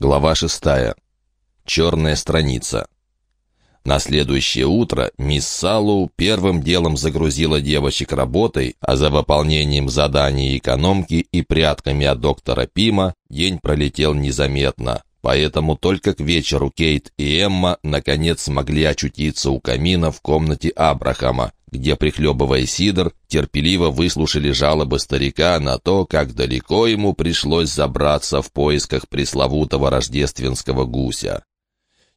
Глава шестая. Черная страница. На следующее утро мисс Салу первым делом загрузила девочек работой, а за выполнением заданий экономки и прятками от доктора Пима день пролетел незаметно. Поэтому только к вечеру Кейт и Эмма наконец смогли очутиться у камина в комнате Абрахама, где, прихлебывая сидр, терпеливо выслушали жалобы старика на то, как далеко ему пришлось забраться в поисках пресловутого рождественского гуся.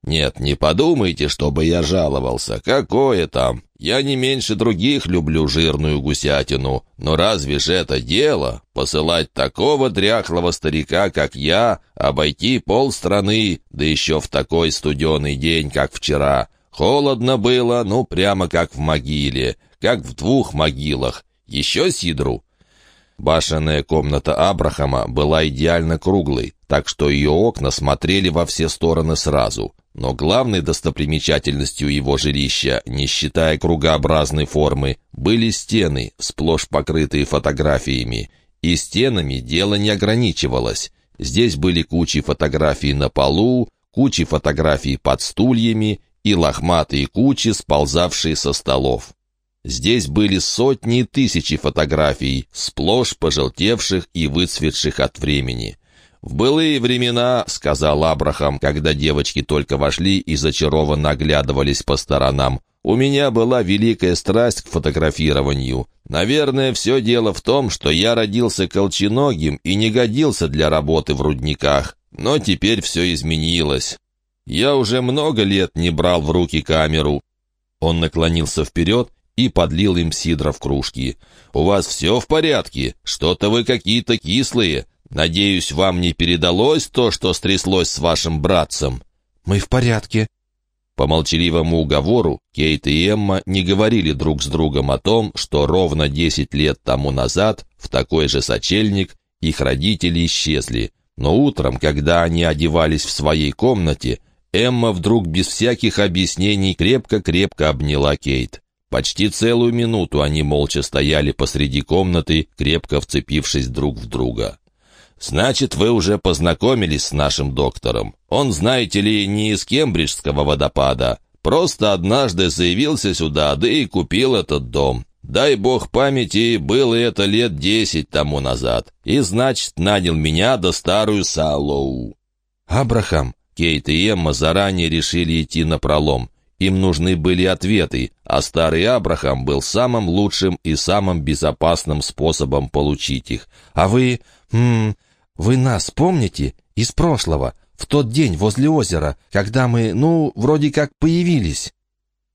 «Нет, не подумайте, чтобы я жаловался. Какое там? Я не меньше других люблю жирную гусятину. Но разве же это дело? Посылать такого дряхлого старика, как я, обойти полстраны, да еще в такой студеный день, как вчера. Холодно было, ну, прямо как в могиле, как в двух могилах. Еще сидру?» Башенная комната Абрахама была идеально круглой, так что ее окна смотрели во все стороны сразу. Но главной достопримечательностью его жилища, не считая кругообразной формы, были стены, сплошь покрытые фотографиями. И стенами дело не ограничивалось. Здесь были кучи фотографий на полу, кучи фотографий под стульями и лохматые кучи, сползавшие со столов. Здесь были сотни и тысячи фотографий, сплошь пожелтевших и выцветших от времени. «В былые времена», — сказал Абрахам, когда девочки только вошли и зачарованно оглядывались по сторонам, «у меня была великая страсть к фотографированию. Наверное, все дело в том, что я родился колченогим и не годился для работы в рудниках. Но теперь все изменилось. Я уже много лет не брал в руки камеру». Он наклонился вперед и подлил им сидра в кружки. «У вас все в порядке? Что-то вы какие-то кислые. Надеюсь, вам не передалось то, что стряслось с вашим братцем?» «Мы в порядке». По молчаливому уговору Кейт и Эмма не говорили друг с другом о том, что ровно десять лет тому назад в такой же сочельник их родители исчезли. Но утром, когда они одевались в своей комнате, Эмма вдруг без всяких объяснений крепко-крепко обняла Кейт. Почти целую минуту они молча стояли посреди комнаты, крепко вцепившись друг в друга. «Значит, вы уже познакомились с нашим доктором. Он, знаете ли, не из Кембриджского водопада. Просто однажды заявился сюда, да и купил этот дом. Дай бог памяти, было это лет десять тому назад. И, значит, нанял меня до старую Саллоу». «Абрахам», Кейт и Эмма заранее решили идти на пролом. Им нужны были ответы, а старый Абрахам был самым лучшим и самым безопасным способом получить их. «А вы... М -м, вы нас помните? Из прошлого, в тот день возле озера, когда мы, ну, вроде как появились?»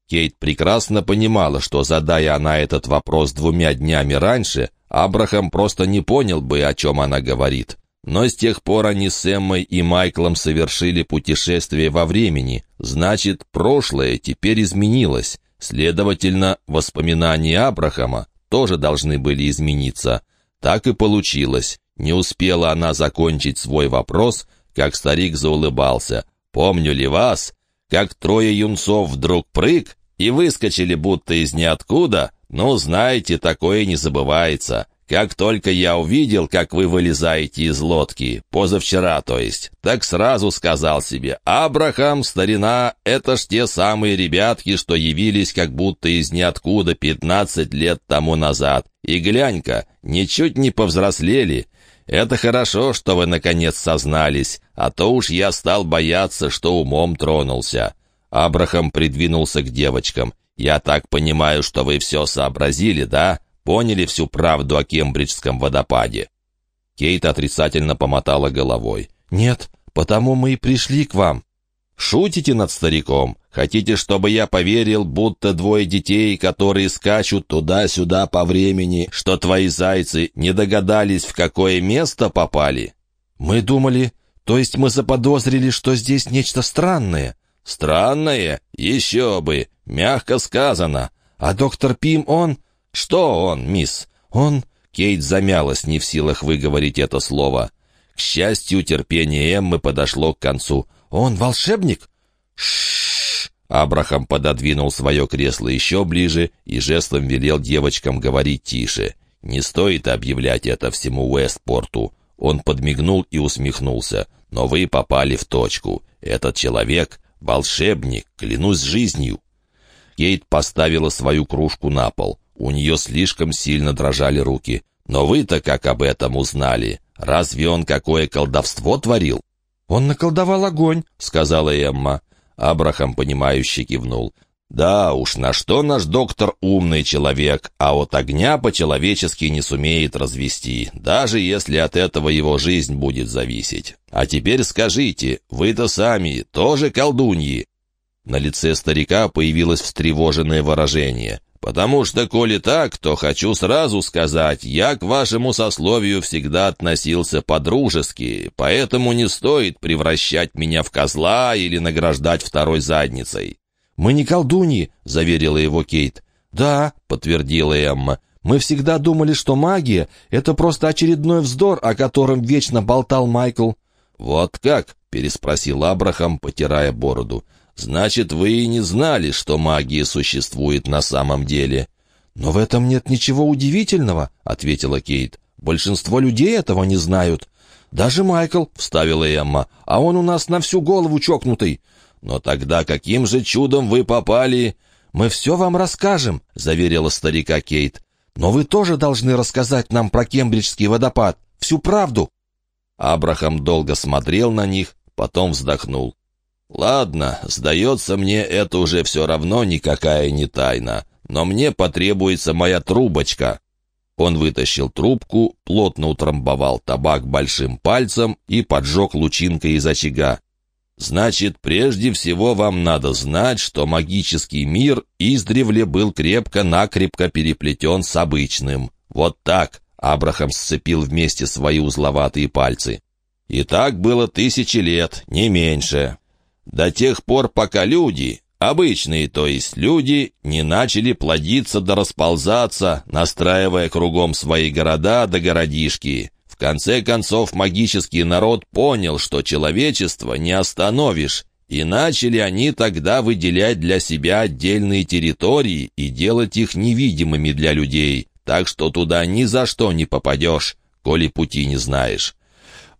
Кейт прекрасно понимала, что, задая она этот вопрос двумя днями раньше, Абрахам просто не понял бы, о чем она говорит. Но с тех пор они с Эммой и Майклом совершили путешествие во времени. Значит, прошлое теперь изменилось. Следовательно, воспоминания Абрахама тоже должны были измениться. Так и получилось. Не успела она закончить свой вопрос, как старик заулыбался. «Помню ли вас, как трое юнцов вдруг прыг и выскочили будто из ниоткуда? Ну, знаете, такое не забывается. Как только я увидел, как вы вылезаете из лодки, позавчера, то есть, так сразу сказал себе, «Абрахам, старина, это ж те самые ребятки, что явились как будто из ниоткуда пятнадцать лет тому назад. И глянь-ка, ничуть не повзрослели. Это хорошо, что вы наконец сознались, а то уж я стал бояться, что умом тронулся». Абрахам придвинулся к девочкам. «Я так понимаю, что вы все сообразили, да?» поняли всю правду о Кембриджском водопаде?» Кейт отрицательно помотала головой. «Нет, потому мы и пришли к вам». «Шутите над стариком? Хотите, чтобы я поверил, будто двое детей, которые скачут туда-сюда по времени, что твои зайцы не догадались, в какое место попали?» «Мы думали, то есть мы заподозрили, что здесь нечто странное». «Странное? Еще бы! Мягко сказано. А доктор Пим, он...» «Что он, мисс?» «Он...» Кейт замялась, не в силах выговорить это слово. К счастью, терпение Эммы подошло к концу. «Он волшебник?» Шш! Абрахам пододвинул свое кресло еще ближе и жестом велел девочкам говорить тише. «Не стоит объявлять это всему Уэстпорту». Он подмигнул и усмехнулся. Но вы попали в точку. Этот человек — волшебник, клянусь жизнью». Кейт поставила свою кружку на пол. У нее слишком сильно дрожали руки. «Но вы-то как об этом узнали? Разве он какое колдовство творил?» «Он наколдовал огонь», — сказала Эмма. Абрахам, понимающе кивнул. «Да уж, на что наш доктор умный человек, а от огня по-человечески не сумеет развести, даже если от этого его жизнь будет зависеть. А теперь скажите, вы-то сами тоже колдуньи?» На лице старика появилось встревоженное выражение. «Потому что, коли так, то хочу сразу сказать, я к вашему сословию всегда относился по-дружески, поэтому не стоит превращать меня в козла или награждать второй задницей. «Мы не колдуньи», — заверила его Кейт. «Да», — подтвердила Эмма. «Мы всегда думали, что магия — это просто очередной вздор, о котором вечно болтал Майкл». «Вот как?» — переспросил Абрахам, потирая бороду. «Значит, вы и не знали, что магия существует на самом деле». «Но в этом нет ничего удивительного», — ответила Кейт. «Большинство людей этого не знают». «Даже Майкл», — вставила Эмма, — «а он у нас на всю голову чокнутый. «Но тогда каким же чудом вы попали?» «Мы все вам расскажем», — заверила старика Кейт. «Но вы тоже должны рассказать нам про Кембриджский водопад. Всю правду». Абрахам долго смотрел на них, потом вздохнул. «Ладно, сдается мне, это уже все равно никакая не тайна, но мне потребуется моя трубочка». Он вытащил трубку, плотно утрамбовал табак большим пальцем и поджег лучинкой из очага. Значит, прежде всего вам надо знать, что магический мир издревле был крепко-накрепко переплетен с обычным. Вот так Абрахам сцепил вместе свои узловатые пальцы. И так было тысячи лет, не меньше. До тех пор, пока люди, обычные, то есть люди, не начали плодиться да расползаться, настраивая кругом свои города да городишки конце концов, магический народ понял, что человечество не остановишь, и начали они тогда выделять для себя отдельные территории и делать их невидимыми для людей, так что туда ни за что не попадешь, коли пути не знаешь.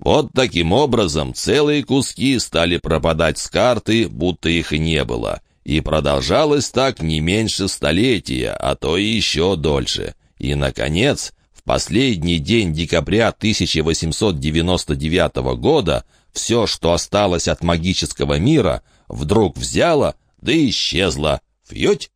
Вот таким образом целые куски стали пропадать с карты, будто их и не было. И продолжалось так не меньше столетия, а то и еще дольше. И, наконец, последний день декабря 1899 года все, что осталось от магического мира, вдруг взяло, да исчезло. Фьють?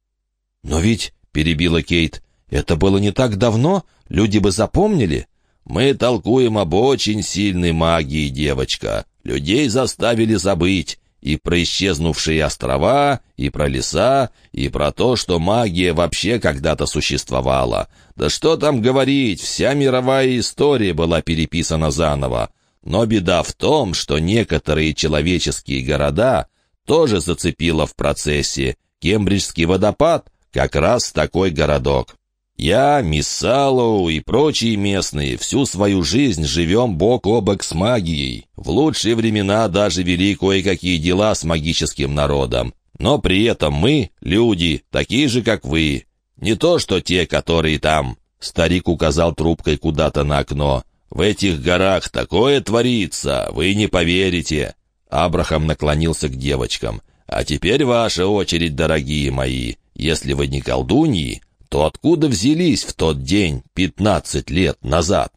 «Но ведь», — перебила Кейт, — «это было не так давно, люди бы запомнили». «Мы толкуем об очень сильной магии, девочка. Людей заставили забыть и про исчезнувшие острова, и про леса, и про то, что магия вообще когда-то существовала. Да что там говорить, вся мировая история была переписана заново. Но беда в том, что некоторые человеческие города тоже зацепило в процессе. Кембриджский водопад — как раз такой городок. Я, мисс Саллоу и прочие местные всю свою жизнь живем бок о бок с магией. В лучшие времена даже вели кое-какие дела с магическим народом. Но при этом мы, люди, такие же, как вы. Не то, что те, которые там. Старик указал трубкой куда-то на окно. В этих горах такое творится, вы не поверите. Абрахам наклонился к девочкам. А теперь ваша очередь, дорогие мои. Если вы не колдуньи, то откуда взялись в тот день, пятнадцать лет назад?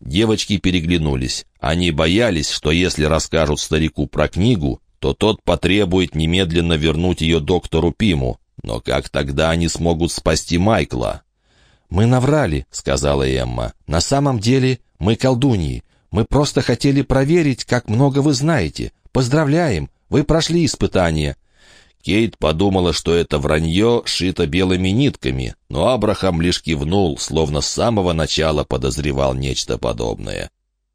Девочки переглянулись. Они боялись, что если расскажут старику про книгу, то тот потребует немедленно вернуть ее доктору Пиму. Но как тогда они смогут спасти Майкла? «Мы наврали», — сказала Эмма. «На самом деле мы колдуньи. Мы просто хотели проверить, как много вы знаете. Поздравляем, вы прошли испытание. Кейт подумала, что это вранье шито белыми нитками, но Абрахам лишь кивнул, словно с самого начала подозревал нечто подобное.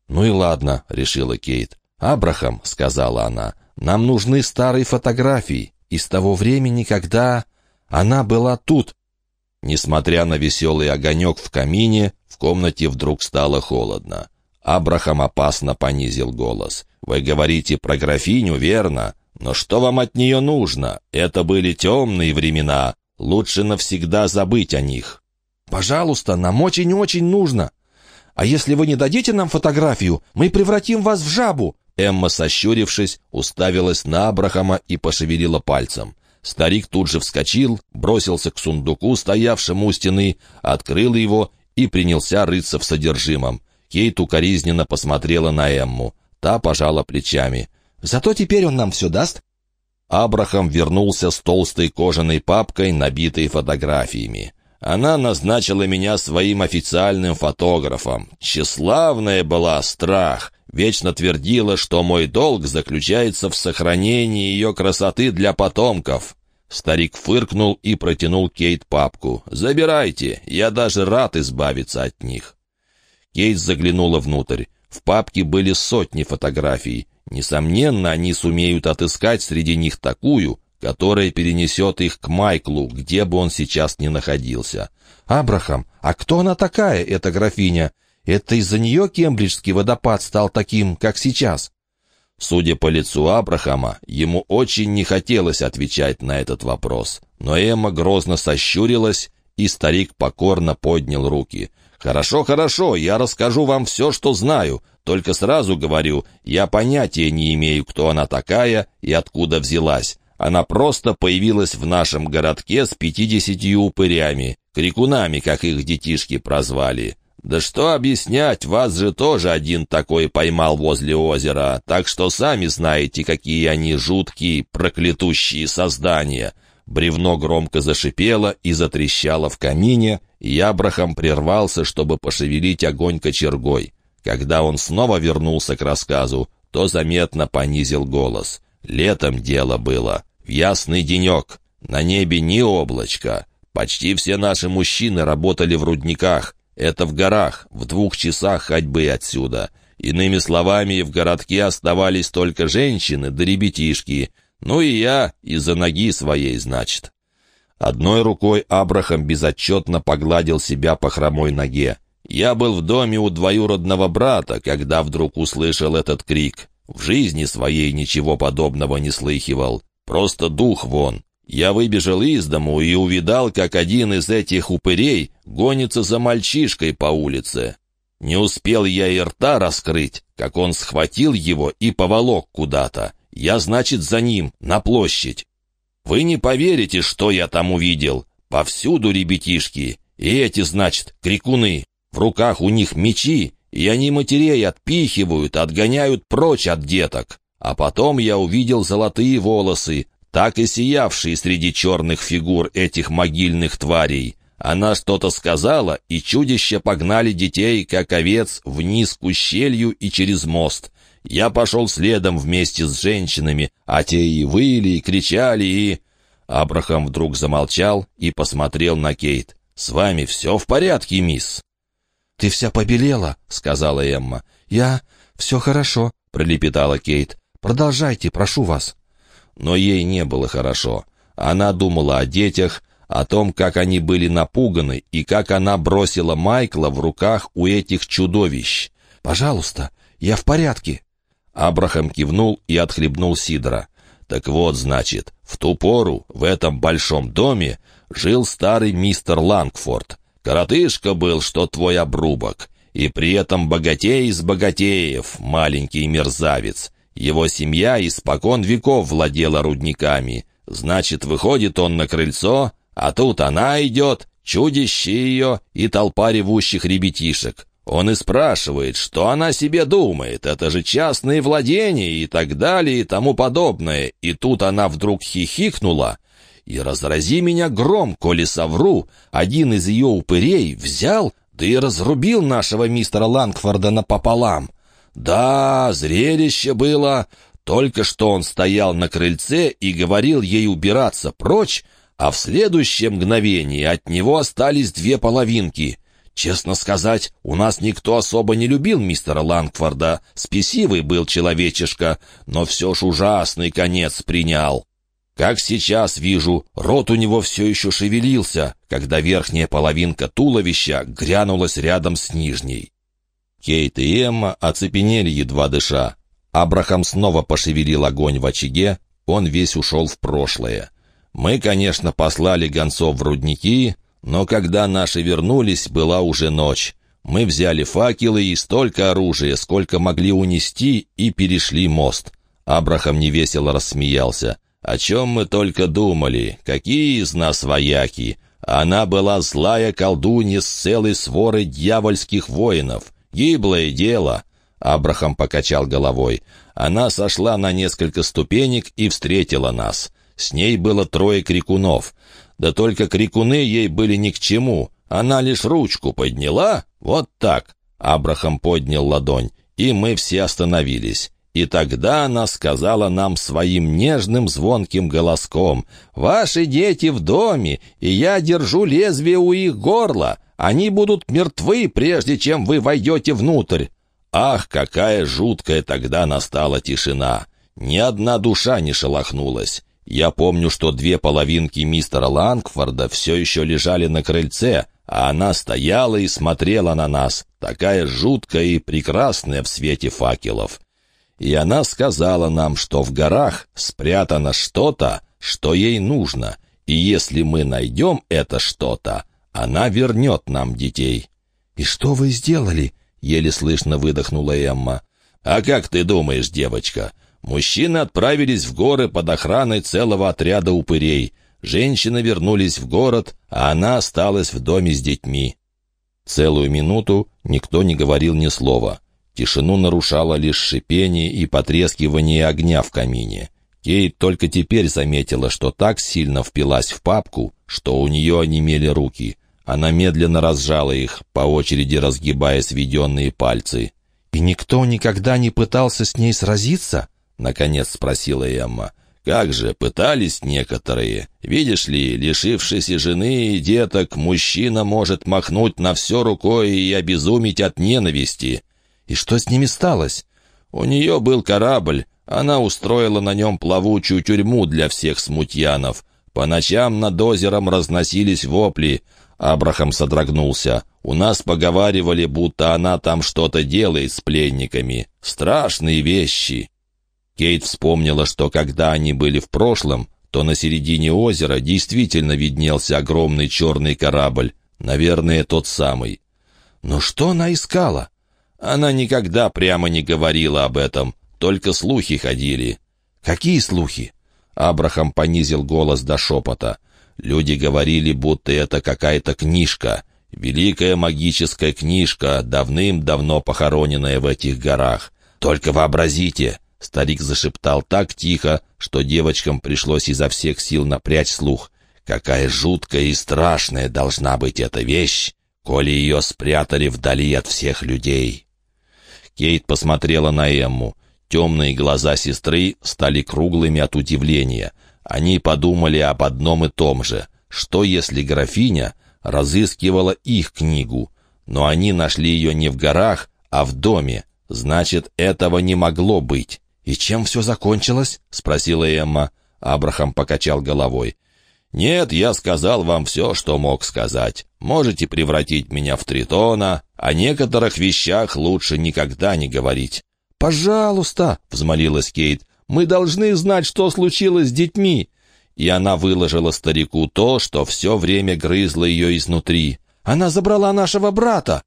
«Ну и ладно», — решила Кейт. «Абрахам», — сказала она, — «нам нужны старые фотографии из того времени, когда она была тут». Несмотря на веселый огонек в камине, в комнате вдруг стало холодно. Абрахам опасно понизил голос. «Вы говорите про графиню, верно? Но что вам от нее нужно? Это были темные времена. Лучше навсегда забыть о них». «Пожалуйста, нам очень-очень нужно. А если вы не дадите нам фотографию, мы превратим вас в жабу. Эмма, сощурившись, уставилась на Абрахама и пошевелила пальцем. Старик тут же вскочил, бросился к сундуку, стоявшему у стены, открыл его и принялся рыться в содержимом. Кейт укоризненно посмотрела на Эмму. Та пожала плечами. «Зато теперь он нам все даст?» Абрахам вернулся с толстой кожаной папкой, набитой фотографиями. Она назначила меня своим официальным фотографом. Тщеславная была страх. Вечно твердила, что мой долг заключается в сохранении ее красоты для потомков. Старик фыркнул и протянул Кейт папку. «Забирайте, я даже рад избавиться от них». Кейт заглянула внутрь. В папке были сотни фотографий. Несомненно, они сумеют отыскать среди них такую, которая перенесет их к Майклу, где бы он сейчас ни находился. «Абрахам, а кто она такая, эта графиня? Это из-за нее Кембриджский водопад стал таким, как сейчас?» Судя по лицу Абрахама, ему очень не хотелось отвечать на этот вопрос. Но Эмма грозно сощурилась, и старик покорно поднял руки. «Хорошо, хорошо, я расскажу вам все, что знаю. Только сразу говорю, я понятия не имею, кто она такая и откуда взялась. Она просто появилась в нашем городке с пятидесятью упырями, крикунами, как их детишки прозвали. Да что объяснять, вас же тоже один такой поймал возле озера, так что сами знаете, какие они жуткие, проклятущие создания». Бревно громко зашипело и затрещало в камине, и Абрахам прервался, чтобы пошевелить огонь кочергой. Когда он снова вернулся к рассказу, то заметно понизил голос. Летом дело было. В ясный денек. На небе ни облачка. Почти все наши мужчины работали в рудниках. Это в горах, в двух часах ходьбы отсюда. Иными словами, в городке оставались только женщины да ребятишки. Ну и я из-за ноги своей, значит. Одной рукой Абрахам безотчетно погладил себя по хромой ноге. Я был в доме у двоюродного брата, когда вдруг услышал этот крик. В жизни своей ничего подобного не слыхивал. Просто дух вон. Я выбежал из дому и увидал, как один из этих упырей гонится за мальчишкой по улице. Не успел я и рта раскрыть, как он схватил его и поволок куда-то. Я, значит, за ним, на площадь. Вы не поверите, что я там увидел. Повсюду ребятишки. И эти, значит, крикуны. В руках у них мечи, и они матерей отпихивают, отгоняют прочь от деток. А потом я увидел золотые волосы, так и сиявшие среди черных фигур этих могильных тварей. Она что-то сказала, и чудища погнали детей, как овец, вниз к ущелью и через мост. Я пошел следом вместе с женщинами, а те и выли, и кричали, и... Абрахам вдруг замолчал и посмотрел на Кейт. «С вами все в порядке, мисс?» «Ты вся побелела», — сказала Эмма. «Я... Все хорошо», — пролепетала Кейт. Продолжайте, прошу вас». Но ей не было хорошо. Она думала о детях, о том, как они были напуганы, и как она бросила Майкла в руках у этих чудовищ. «Пожалуйста, я в порядке». Абрахам кивнул и отхлебнул сидра. «Так вот, значит, в ту пору в этом большом доме жил старый мистер Лангфорд. Коротышка был, что твой обрубок, и при этом богатей из богатеев, маленький мерзавец. Его семья испокон веков владела рудниками. Значит, выходит он на крыльцо, а тут она идет, чудище ее и толпа ревущих ребятишек. Он и спрашивает, что она себе думает, это же частные владения и так далее и тому подобное. И тут она вдруг хихикнула. И разрази меня гром, коли совру, один из ее упырей взял, да и разрубил нашего мистера Лангфорда напополам. Да, зрелище было. Только что он стоял на крыльце и говорил ей убираться прочь, а в следующее мгновение от него остались две половинки. Честно сказать, у нас никто особо не любил мистера Лангфорда. Спесивый был человечишка, но все ж ужасный конец принял. Как сейчас вижу, рот у него все еще шевелился, когда верхняя половинка туловища грянулась рядом с нижней. Кейт и Эмма оцепенели, едва дыша. Абрахам снова пошевелил огонь в очаге, он весь ушел в прошлое. Мы, конечно, послали гонцов в рудники, но когда наши вернулись, была уже ночь. Мы взяли факелы и столько оружия, сколько могли унести, и перешли мост. Абрахам невесело рассмеялся. «О чем мы только думали? Какие из нас вояки? Она была злая колдунья с целой сворой дьявольских воинов. Гиблое дело!» Абрахам покачал головой. Она сошла на несколько ступенек и встретила нас. С ней было трое крикунов. Да только крикуны ей были ни к чему. Она лишь ручку подняла, вот так. Абрахам поднял ладонь, и мы все остановились. И тогда она сказала нам своим нежным звонким голоском, «Ваши дети в доме, и я держу лезвие у их горла. Они будут мертвы, прежде чем вы войдете внутрь». Ах, какая жуткая тогда настала тишина! Ни одна душа не шелохнулась. Я помню, что две половинки мистера Лангфорда все еще лежали на крыльце, а она стояла и смотрела на нас, такая жуткая и прекрасная в свете факелов. И она сказала нам, что в горах спрятано что-то, что ей нужно, и если мы найдем это что-то, она вернет нам детей. «И что вы сделали?» — еле слышно выдохнула Эмма. «А как ты думаешь, девочка? Мужчины отправились в горы под охраной целого отряда упырей. Женщины вернулись в город, а она осталась в доме с детьми». Целую минуту никто не говорил ни слова. Тишину нарушало лишь шипение и потрескивание огня в камине. Кейт только теперь заметила, что так сильно впилась в папку, что у нее онемели руки. Она медленно разжала их, по очереди разгибая сведенные пальцы. «И никто никогда не пытался с ней сразиться?» — наконец спросила Эмма. «Как же, пытались некоторые. Видишь ли, лишившись жены и деток, мужчина может махнуть на все рукой и обезумить от ненависти». «И что с ними сталось?» «У нее был корабль. Она устроила на нем плавучую тюрьму для всех смутьянов. По ночам над озером разносились вопли. Абрахам содрогнулся. «У нас поговаривали, будто она там что-то делает с пленниками. Страшные вещи!» Кейт вспомнила, что когда они были в прошлом, то на середине озера действительно виднелся огромный черный корабль. Наверное, тот самый. Но что она искала? Она никогда прямо не говорила об этом, только слухи ходили. «Какие слухи?» Абрахам понизил голос до шепота. Люди говорили, будто это какая-то книжка, великая магическая книжка, давным-давно похороненная в этих горах. Только вообразите!» Старик зашептал так тихо, что девочкам пришлось изо всех сил напрячь слух. «Какая жуткая и страшная должна быть эта вещь, коли ее спрятали вдали от всех людей!» Кейт посмотрела на Эмму. Темные глаза сестры стали круглыми от удивления — они подумали об одном и том же. Что если графиня разыскивала их книгу? Но они нашли ее не в горах, а в доме. Значит, этого не могло быть. «И чем все закончилось?» — спросила Эмма. Абрахам покачал головой. «Нет, я сказал вам все, что мог сказать. Можете превратить меня в тритона, о некоторых вещах лучше никогда не говорить». «Пожалуйста!» — взмолилась Кейт. Мы должны знать, что случилось с детьми». И она выложила старику то, что все время грызло ее изнутри. «Она забрала нашего брата».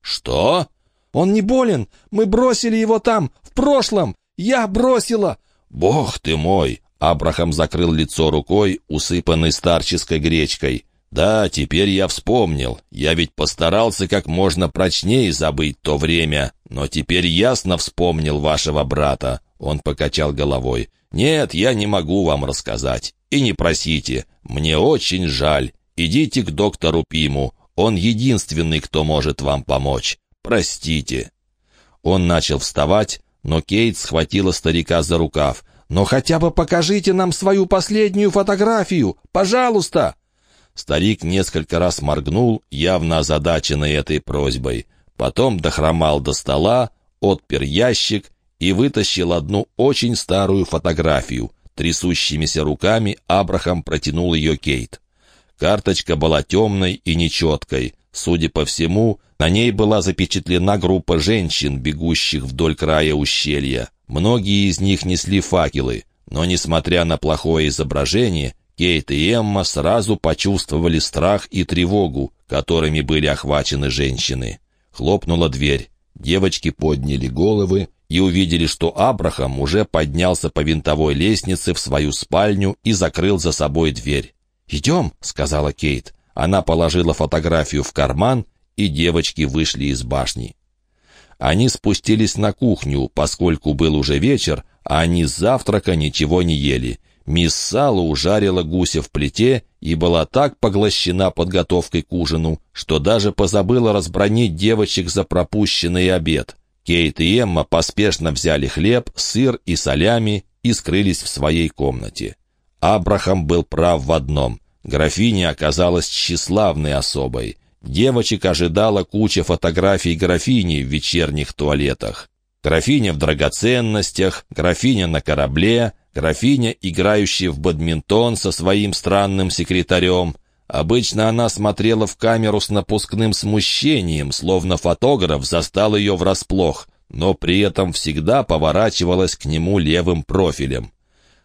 «Что?» «Он не болен. Мы бросили его там, в прошлом. Я бросила». «Бог ты мой!» Абрахам закрыл лицо рукой, усыпанной старческой гречкой. «Да, теперь я вспомнил. Я ведь постарался как можно прочнее забыть то время, но теперь ясно вспомнил вашего брата. Он покачал головой. «Нет, я не могу вам рассказать. И не просите. Мне очень жаль. Идите к доктору Пиму. Он единственный, кто может вам помочь. Простите». Он начал вставать, но Кейт схватила старика за рукав. «Но хотя бы покажите нам свою последнюю фотографию! Пожалуйста!» Старик несколько раз моргнул, явно озадаченный этой просьбой. Потом дохромал до стола, отпер ящик и вытащил одну очень старую фотографию. Трясущимися руками Абрахам протянул ее Кейт. Карточка была темной и нечеткой. Судя по всему, на ней была запечатлена группа женщин, бегущих вдоль края ущелья. Многие из них несли факелы, но, несмотря на плохое изображение, Кейт и Эмма сразу почувствовали страх и тревогу, которыми были охвачены женщины. Хлопнула дверь. Девочки подняли головы и увидели, что Абрахам уже поднялся по винтовой лестнице в свою спальню и закрыл за собой дверь. «Идем», — сказала Кейт. Она положила фотографию в карман, и девочки вышли из башни. Они спустились на кухню, поскольку был уже вечер, а они с завтрака ничего не ели. Мисс Салу ужарила гуся в плите и была так поглощена подготовкой к ужину, что даже позабыла разбронить девочек за пропущенный обед. Кейт и Эмма поспешно взяли хлеб, сыр и солями и скрылись в своей комнате. Абрахам был прав в одном. Графиня оказалась тщеславной особой. Девочек ожидала куча фотографий графини в вечерних туалетах. Графиня в драгоценностях, графиня на корабле, графиня, играющая в бадминтон со своим странным секретарем. Обычно она смотрела в камеру с напускным смущением, словно фотограф застал ее врасплох, но при этом всегда поворачивалась к нему левым профилем.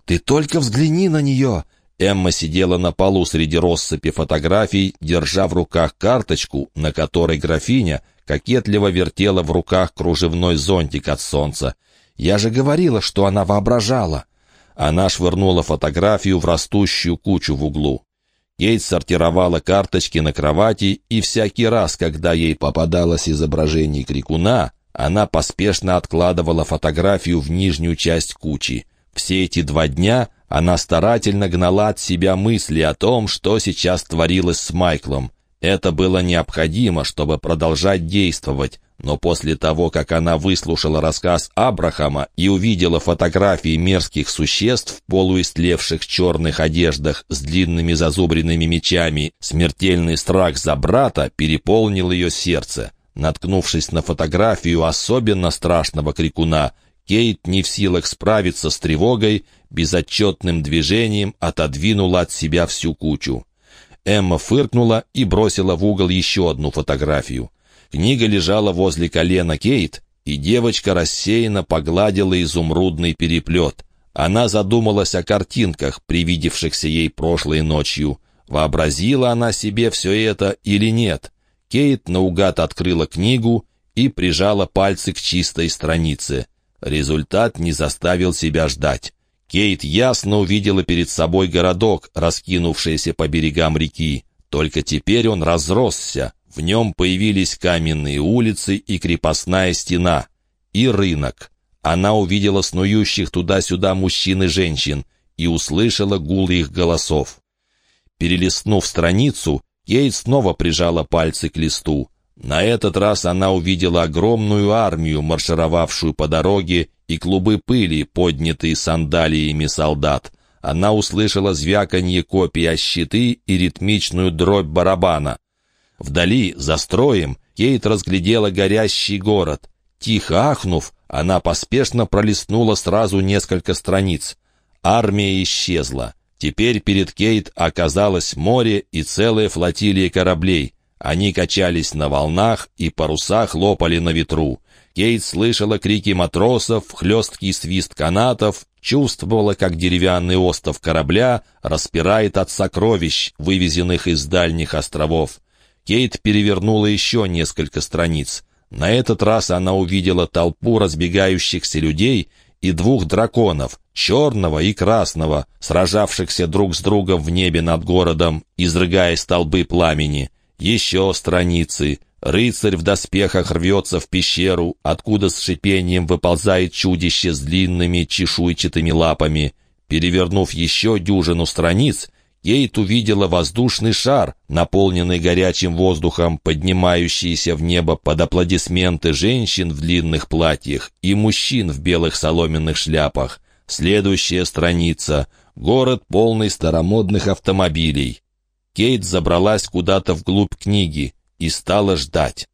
«Ты только взгляни на нее!» Эмма сидела на полу среди россыпи фотографий, держа в руках карточку, на которой графиня кокетливо вертела в руках кружевной зонтик от солнца. «Я же говорила, что она воображала!» Она швырнула фотографию в растущую кучу в углу. Кейт сортировала карточки на кровати, и всякий раз, когда ей попадалось изображение крикуна, она поспешно откладывала фотографию в нижнюю часть кучи. Все эти два дня она старательно гнала от себя мысли о том, что сейчас творилось с Майклом. Это было необходимо, чтобы продолжать действовать, но после того, как она выслушала рассказ Абрахама и увидела фотографии мерзких существ в полуистлевших черных одеждах с длинными зазубренными мечами, смертельный страх за брата переполнил ее сердце. Наткнувшись на фотографию особенно страшного крикуна, Кейт, не в силах справиться с тревогой, безотчетным движением отодвинула от себя всю кучу. Эмма фыркнула и бросила в угол еще одну фотографию. Книга лежала возле колена Кейт, и девочка рассеянно погладила изумрудный переплет. Она задумалась о картинках, привидевшихся ей прошлой ночью. Вообразила она себе все это или нет? Кейт наугад открыла книгу и прижала пальцы к чистой странице. Результат не заставил себя ждать. Кейт ясно увидела перед собой городок, раскинувшийся по берегам реки. Только теперь он разросся. В нем появились каменные улицы и крепостная стена. И рынок. Она увидела снующих туда-сюда мужчин и женщин и услышала гул их голосов. Перелистнув страницу, Кейт снова прижала пальцы к листу. На этот раз она увидела огромную армию, маршировавшую по дороге, и клубы пыли, поднятые сандалиями солдат. Она услышала звяканье копий о щиты и ритмичную дробь барабана. Вдали, за строем, Кейт разглядела горящий город. Тихо ахнув, она поспешно пролистнула сразу несколько страниц. Армия исчезла. Теперь перед Кейт оказалось море и целая флотилия кораблей — они качались на волнах, и паруса хлопали на ветру. Кейт слышала крики матросов, хлесткий свист канатов, чувствовала, как деревянный остов корабля распирает от сокровищ, вывезенных из дальних островов. Кейт перевернула еще несколько страниц. На этот раз она увидела толпу разбегающихся людей и двух драконов, черного и красного, сражавшихся друг с другом в небе над городом, изрыгая столбы пламени. Еще страницы. Рыцарь в доспехах рвется в пещеру, откуда с шипением выползает чудище с длинными чешуйчатыми лапами. Перевернув еще дюжину страниц, Кейт увидела воздушный шар, наполненный горячим воздухом, поднимающийся в небо под аплодисменты женщин в длинных платьях и мужчин в белых соломенных шляпах. Следующая страница — город полный старомодных автомобилей. Кейт забралась куда-то вглубь книги и стала ждать.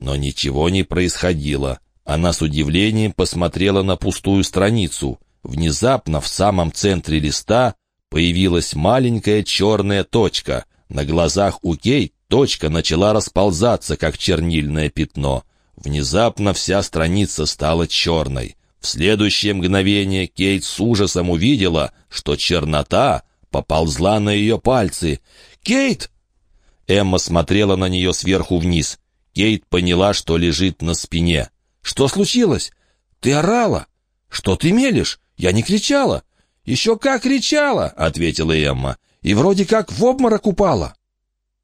Но ничего не происходило. Она с удивлением посмотрела на пустую страницу. Внезапно в самом центре листа появилась маленькая черная точка. На глазах у Кейт точка начала расползаться, как чернильное пятно. Внезапно вся страница стала черной. В следующее мгновение Кейт с ужасом увидела, что чернота поползла на ее пальцы. «Кейт!» Эмма смотрела на нее сверху вниз. Кейт поняла, что лежит на спине. «Что случилось? Ты орала? Что ты мелешь? Я не кричала». «Еще как кричала!» — ответила Эмма. «И вроде как в обморок упала».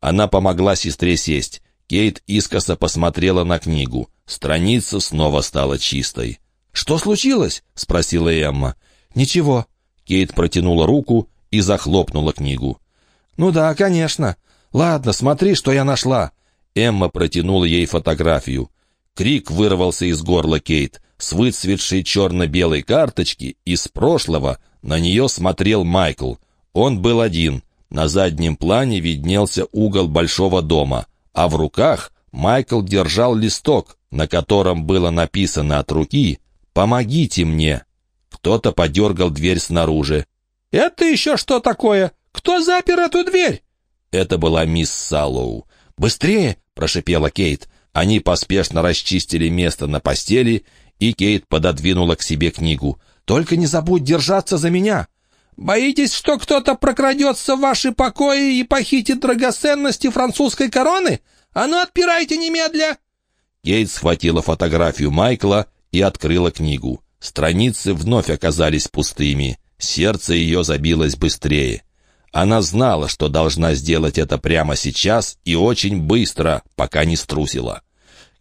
Она помогла сестре сесть. Кейт искоса посмотрела на книгу. Страница снова стала чистой. «Что случилось?» — спросила Эмма. «Ничего». Кейт протянула руку и захлопнула книгу. «Ну да, конечно. Ладно, смотри, что я нашла». Эмма протянула ей фотографию. Крик вырвался из горла Кейт. С выцветшей черно-белой карточки из прошлого на нее смотрел Майкл. Он был один. На заднем плане виднелся угол большого дома, а в руках Майкл держал листок, на котором было написано от руки «Помогите мне». Кто-то подергал дверь снаружи. «Это еще что такое? Кто запер эту дверь?» Это была мисс Саллоу. «Быстрее!» — прошипела Кейт. Они поспешно расчистили место на постели, и Кейт пододвинула к себе книгу. «Только не забудь держаться за меня!» «Боитесь, что кто-то прокрадется в ваши покои и похитит драгоценности французской короны? А ну, отпирайте немедля!» Кейт схватила фотографию Майкла и открыла книгу. Страницы вновь оказались пустыми. Сердце ее забилось быстрее. Она знала, что должна сделать это прямо сейчас и очень быстро, пока не струсила.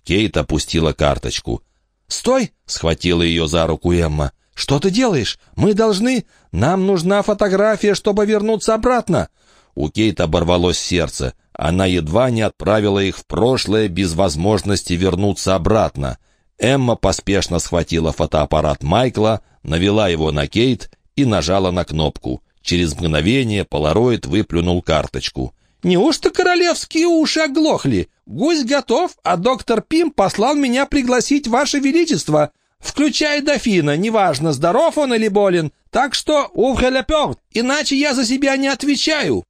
Кейт опустила карточку. «Стой!» — схватила ее за руку Эмма. «Что ты делаешь? Мы должны... Нам нужна фотография, чтобы вернуться обратно!» У Кейт оборвалось сердце. Она едва не отправила их в прошлое без возможности вернуться обратно. Эмма поспешно схватила фотоаппарат Майкла, навела его на Кейт и нажала на кнопку. Через мгновение Полароид выплюнул карточку. «Неужто королевские уши оглохли? Гусь готов, а доктор Пим послал меня пригласить Ваше Величество, включая дофина, неважно, здоров он или болен. Так что увхеляпер, иначе я за себя не отвечаю».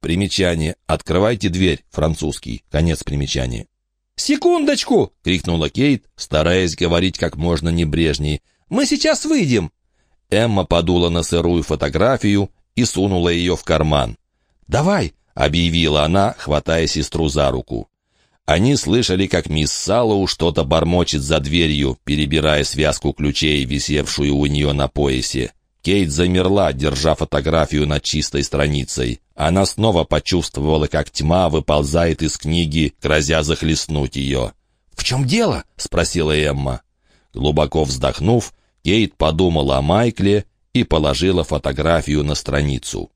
Примечание. «Открывайте дверь», французский. Конец примечания. «Секундочку!» — крикнула Кейт, стараясь говорить как можно небрежнее. «Мы сейчас выйдем!» Эмма подула на сырую фотографию и сунула ее в карман. «Давай!» — объявила она, хватая сестру за руку. Они слышали, как мисс Саллоу что-то бормочет за дверью, перебирая связку ключей, висевшую у нее на поясе. Кейт замерла, держа фотографию над чистой страницей. Она снова почувствовала, как тьма выползает из книги, грозя захлестнуть ее. «В чем дело?» — спросила Эмма. Глубоко вздохнув, Кейт подумала о Майкле и положила фотографию на страницу.